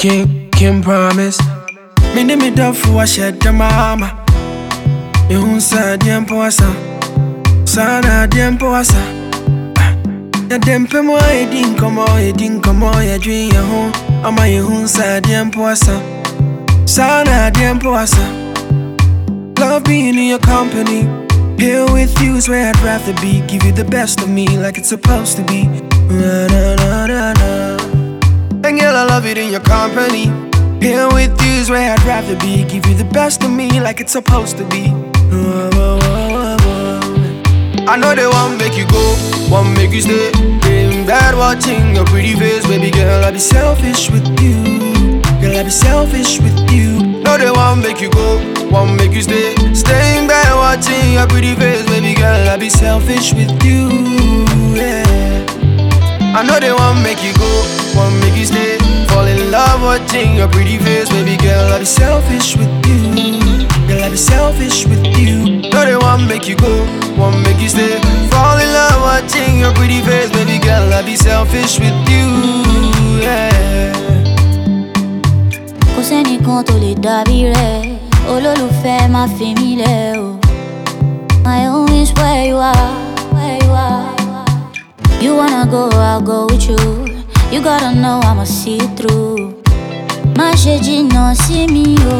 King, King promise. Me de me for a shed the mama. You won't say them poasa. Sana them poasa. Ah, ya dem pe mo e din komo e din komo ya dream ya ho. Ama ye hun sa them poasa. Sana them poasa. Love being in your company. Here with you is where I'd rather be. Give you the best of me like it's supposed to be. Na, na, na, na, na. It in your company. Here with you is where I'd rather be. Give you the best of me like it's supposed to be. I know they won't make you go, won't make you stay. Being bad watching your pretty face, baby girl. I'll be selfish with you. Girl, I'll be selfish with you. No, they won't make you go, won't make you stay. Staying bad watching your pretty face, baby girl. I'll be selfish with you. Yeah. I know they in love watching your pretty face, baby girl. I'll be selfish with you. Girl, I'll be selfish with you. No, they won't make you go, won't make you stay. Fall in love watching your pretty face, baby girl. I'll be selfish with you. Yeah. kò sẹ́nìkan tó lè dàbí rẹ̀ olólùfẹ́ má fi mí lẹ̀ o. own is where you are where you are. you wanna go I'll go with you you gotta know I'ma see you through. ma chez Dino Simio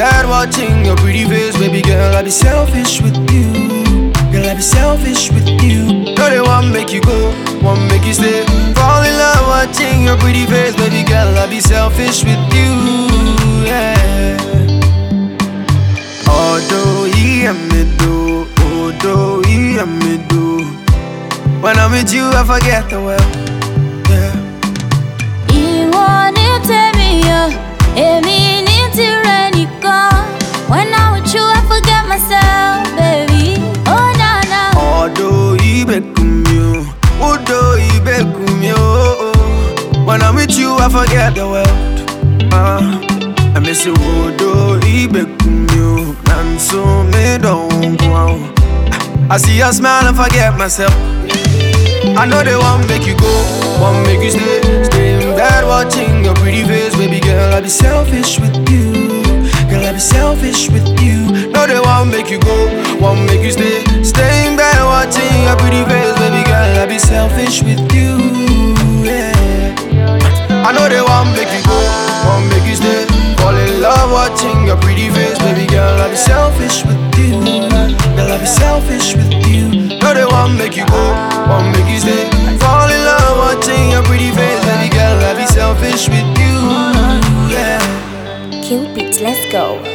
Bed watching your pretty face, baby girl. I'll be selfish with you. Girl, I'll be selfish with you. No, they won't make you go, won't make you stay. Fall in love watching your pretty face, baby girl. I'll be selfish with you. Yeah. Although he am me do, although he am me do. When I'm with you, I forget the world. Forget the world. Uh, I miss you, me don't go. I see your smile and forget myself. I know they won't make you go, won't make you stay. Stay in bed watching your pretty face, baby girl. I'll be selfish with Won't make you go, won't make you stay. Fall in love watching your pretty face, baby girl. I'll be selfish with you. Yeah. Cupid, let's go.